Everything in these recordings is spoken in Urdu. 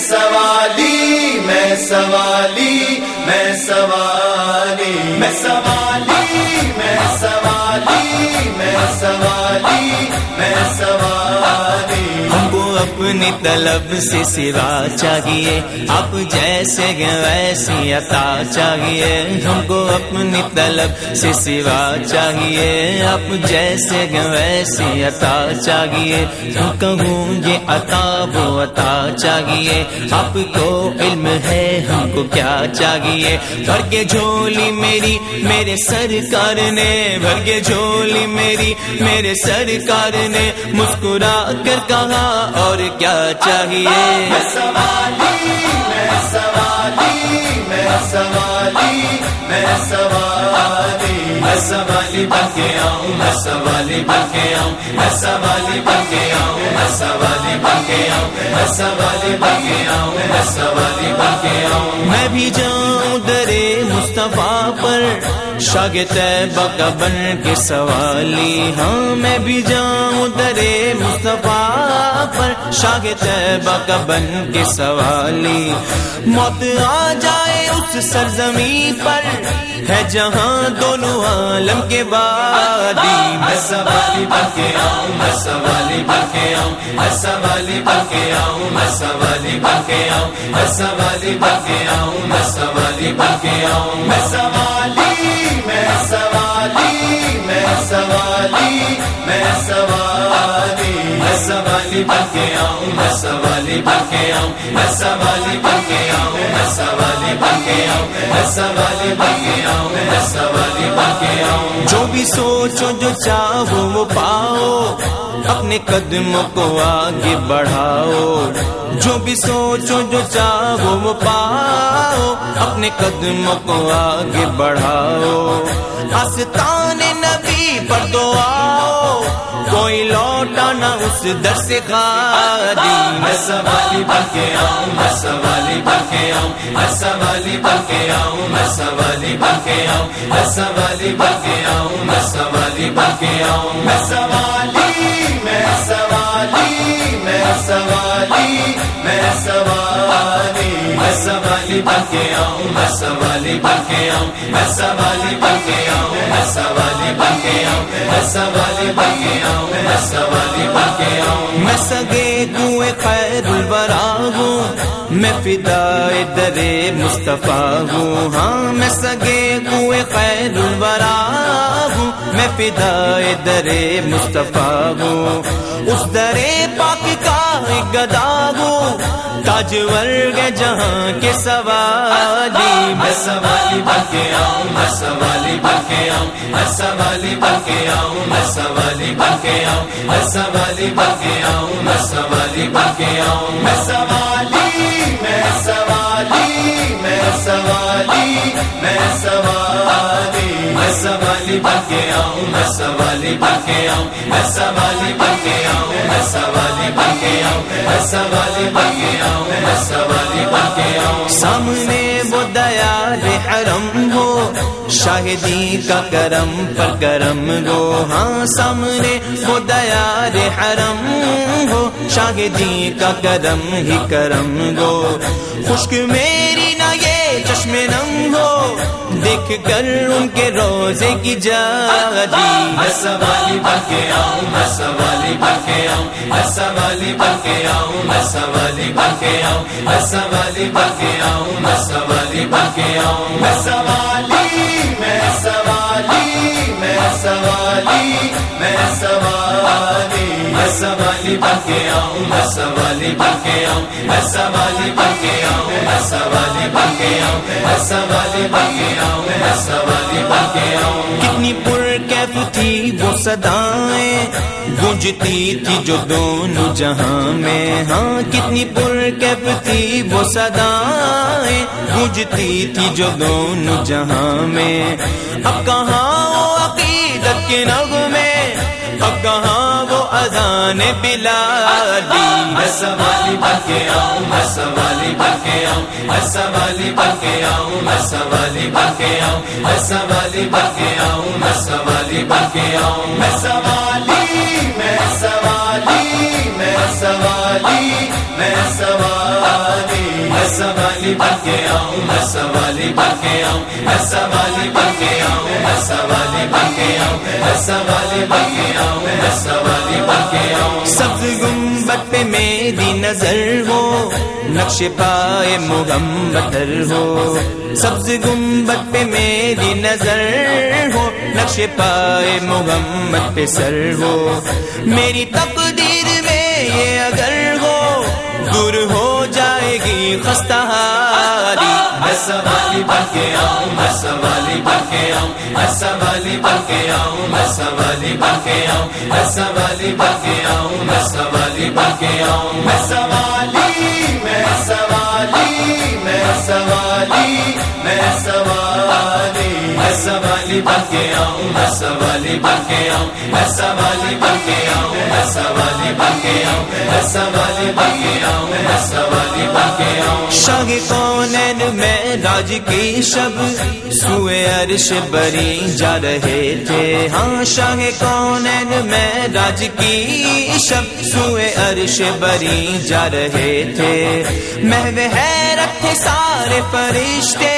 سوالی میں سوالی میں سوالی میں سوالی۔ اپنی طلب سے سوا چاہیے۔ آپ جیسے ویسی عطا چاہیے۔ ہم کو اپنی طلب سے سوا چاہیے۔ آپ جیسے ویسی عطا چاہیے۔ کہوں یہ عطا وہ عطا چاہیے۔ آپ کو علم ہے، ہم کو کیا چاہیے؟ بھر کے جھولی میری، میرے سرکار نے، بھر کے جھولی میری، میرے سرکار نے مسکرا کر کہا، اور کیا چاہیے؟ میں سوالی میں سوالی میں سوالی میں سوالی سوالی بن کے آؤں، میں سوالی بن کے آؤں، میں سوالی بن کے آؤں، میں سوالی بن کے آؤں، میں سوالی بن کے آؤں، میں سوالی بن کے آؤں۔ میں بھی جاؤں درے مصطفیٰ پر شاگت بکا بن کے سوالی۔ ہاں میں بھی جاؤں درے مصطفیٰ پر شاگت بکا بن کے سوالی۔ موت آ جائے اس سرزمین پر ہے جہاں دونوں عالم کے بادی میں سوالی بن کے آؤں میں سوالی بن کے آؤں میں سوالی بن کے آؤں میں سوالی بن کے آؤں میں سوالی بن کے آؤں میں سوالی بن کے آؤں میں سوالی سوالی آؤں سوالی بن آؤں سوالی بن آؤں بن آؤں بن آؤں بن آؤں جو بھی سوچو، جو چاہو، وہ پاؤ۔ اپنے قدموں کو آگے بڑھاؤ۔ جو بھی سوچو، جو چاہو، وہ پاؤ۔ اپنے قدموں کو آگے بڑھاؤ۔ آستان نبی پر دو لوٹانا اس در سے خالی میں سوالی بن کے آؤں میں سوالی بن کے آؤں میں سوالی بن کے آؤں میں سوالی بن کے آؤں میں سوالی بن کے آؤں میں سوالی بن کے آؤں میں سوالی میں سوالی بن کے آؤں میں سوالی بن کے آؤں میں سوالی بن کے آؤں میں سوالی بن کے آؤں میں سوالی بن کے آؤں میں سوالی بن کے آؤں میں سگے کنویں خیر الورا ہوں، میں فدائے درے مصطفیٰ ہوں۔ ہاں میں سگے کنویں خیر الورا ہوں، میں فدائے درے مصطفیٰ ہوں۔ اس درے پاک کا گدا ہوں تاج ورگ جہاں کے سوالی میں سوالی بن کے آؤں میں سوالی بن کے آؤں میں سوالی بن کے آؤں میں سوالی بن کے آؤں میں سوالی بن کے آؤں میں سوالی بن کے آؤں میں سوالی میں سوالی میں سوالی میں سوالی میں سوالی بن کے آؤں، میں سوالی بن کے آؤں، میں سوالی بن کے آؤں، میں سوالی بن کے آؤں، میں سوالی بن کے آؤں، میں سوالی بن کے آؤں۔ سامنے وہ دیال حرم ہو، شاہدی کا کرم پر کرم گو ہاں سامنے وہ دیال حرم ہو، شاہدی کا کرم ہی کرم گو خشک میری دیکھ کر ان کے روزے کی جادی میں سوالی بن کے آؤں میں سوالی بن کے آؤں میں سوالی بن کے آؤں میں سوالی بن کے آؤں میں سوالی بن کے آؤں میں سوالی بن کے آؤں۔ میں سوالی میں سوالی میں سوالی میں سوالی سوالی بن کے آؤں، میں سوالی بن کے آؤں، میں سوالی بن کے آؤں، میں سوالی بن کے آؤں، میں سوالی بن کے آؤں، میں سوالی بن کے آؤں۔ کتنی پر کیف تھی وہ سدائیں گونجتی تھی جو دونوں جہاں میں۔ ہاں کتنی پر کیف تھی وہ سدائیں گونجتی تھی جو دونوں جہاں میں۔ اب کہاں عقیدت کے نغمے؟ اذان بلالی ہس والی بکے آؤں ہس والی بکے آؤں ہس والی بکے آؤں ہس والی بکے آؤں ہس والی بکے آؤں ہس والی بکے آؤں میں سوالی میں سوالی میں سوالی میں سوالی سوالی بن کے آؤں، میں سوالی بن کے آؤں، میں سوالی بن کے آؤں، میں سوالی بن کے آؤں، میں سوالی بن کے آؤں، میں سوالی بن کے آؤں۔ سبز گنبد پہ میری نظر ہو، نقش پائے محمد ہو۔ سبز گنبد پہ میری نظر ہو، نقش پائے محمد پہ سر ہو۔ میری تقدیر میں یہ اگر ہو، دور ہو جائے گی خستہ حالی میں سوالی بن کے آؤں میں سوالی بن کے آؤں میں سوالی بن کے آؤں میں سوالی بن کے آؤں میں سوالی بن کے آؤں میں سوالی بن کے آؤں۔ میں سوالی میں سوالی میں سوالی میں سوالی میں سوالی بن کے آؤں، میں سوالی بن آؤں، میں سوالی بن آؤں، میں سوالی بن آؤں، میں سوالی بن آؤں، میں سوالی بن آؤں۔ شاہ کونین میں راج کی شب؟ سوئے عرش بری جا رہے تھے۔ ہاں شاہ کونین میں راج کی شب؟ سوئے عرش بری جا رہے تھے۔ محو حیرت تھے سارے فرشتے۔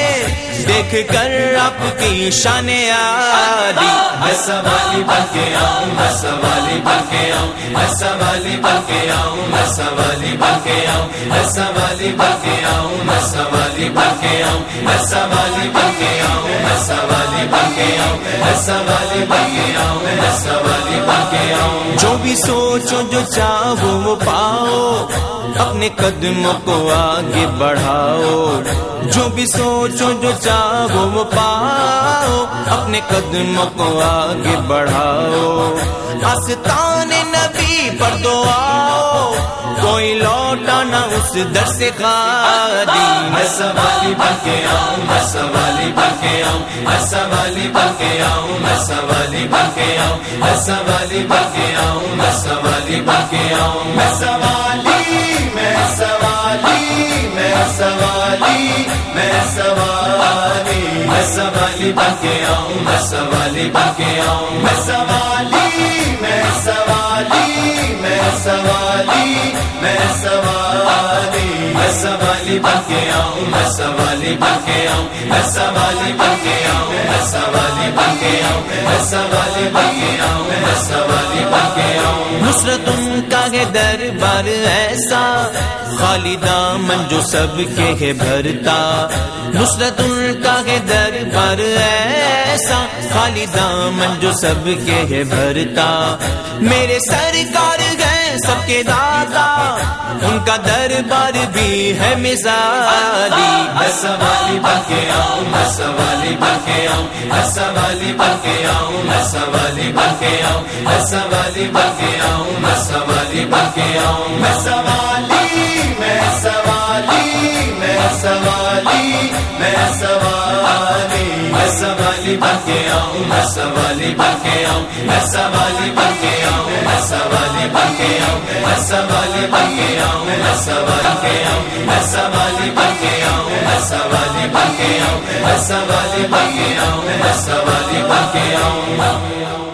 دیکھ کر آپ کی شان عالی میں سوالی بن کے آؤں میں سوالی بن کے آؤں میں سوالی بن کے آؤں میں سوالی بن کے آؤں میں سوالی بن کے آؤں میں سوالی بن کے آؤں میں سوالی بن کے آؤں میں سوالی بن کے آؤں میں سوالی بن کے آؤں میں سوالی بن کے آؤں جو بھی سوچو جو چاہو وہ پاؤ اپنے قدموں کو آگے بڑھاؤ۔ جو بھی سوچو، جو چاہو، وہ پاؤ۔ اپنے قدموں کو آگے بڑھاؤ۔ آستان نبی پر دو کوئی لوٹا نہ اس در سے خالی میں سوالی بن کے آؤں میں سوالی بن کے آؤں۔ میں سوالی بن کے آؤں میں سوالی بن کے آؤں۔ میں سوالی بن کے آؤں میں سوالی بن کے آؤں۔ میں سوالی سوالی، میں سوالی میں سوالی میں سوالی بن کے آؤں، میں سوالی بن کے آؤں۔ میں سوالی میں سوالی میں سوالی میں سوالی۔ سوالی بن کے آؤں، میں سوالی بن کے آؤں، میں سوالی بن کے آؤں، میں سوالی بن کے آؤں، میں سوالی بن کے آؤں، میں سوالی بن کے آؤں۔ نصرت ان کا ہے دربار ایسا خالی دامن جو سب کے ہے بھرتا۔ نصرت ان کا ہے دربار ایسا خالی دامن جو سب کے ہے بھرتا۔ میرے سرکار گئے سب کے دادا ان کا دربار بھی ہے مزالی ہس والی بکے آؤں ہس والی بکے آؤں ہس والی بکے آؤں ہس والی بکے آؤں ہس والی بکے آؤں ہس والی بکے آؤں۔ میں سوالی میں سوالی میں سوالی میں سوالی ایسا والی بن کے آؤں ایسا والی بن کے آؤں ایسا والی بن کے آؤں ایسا والی بن کے آؤں ایسا والی بن کے آؤں ایسا والی کے آؤں ایسا والی بن کے آؤں ایسا والی بن کے آؤں ایسا والی بن کے آؤں ایسا والی بن کے آؤں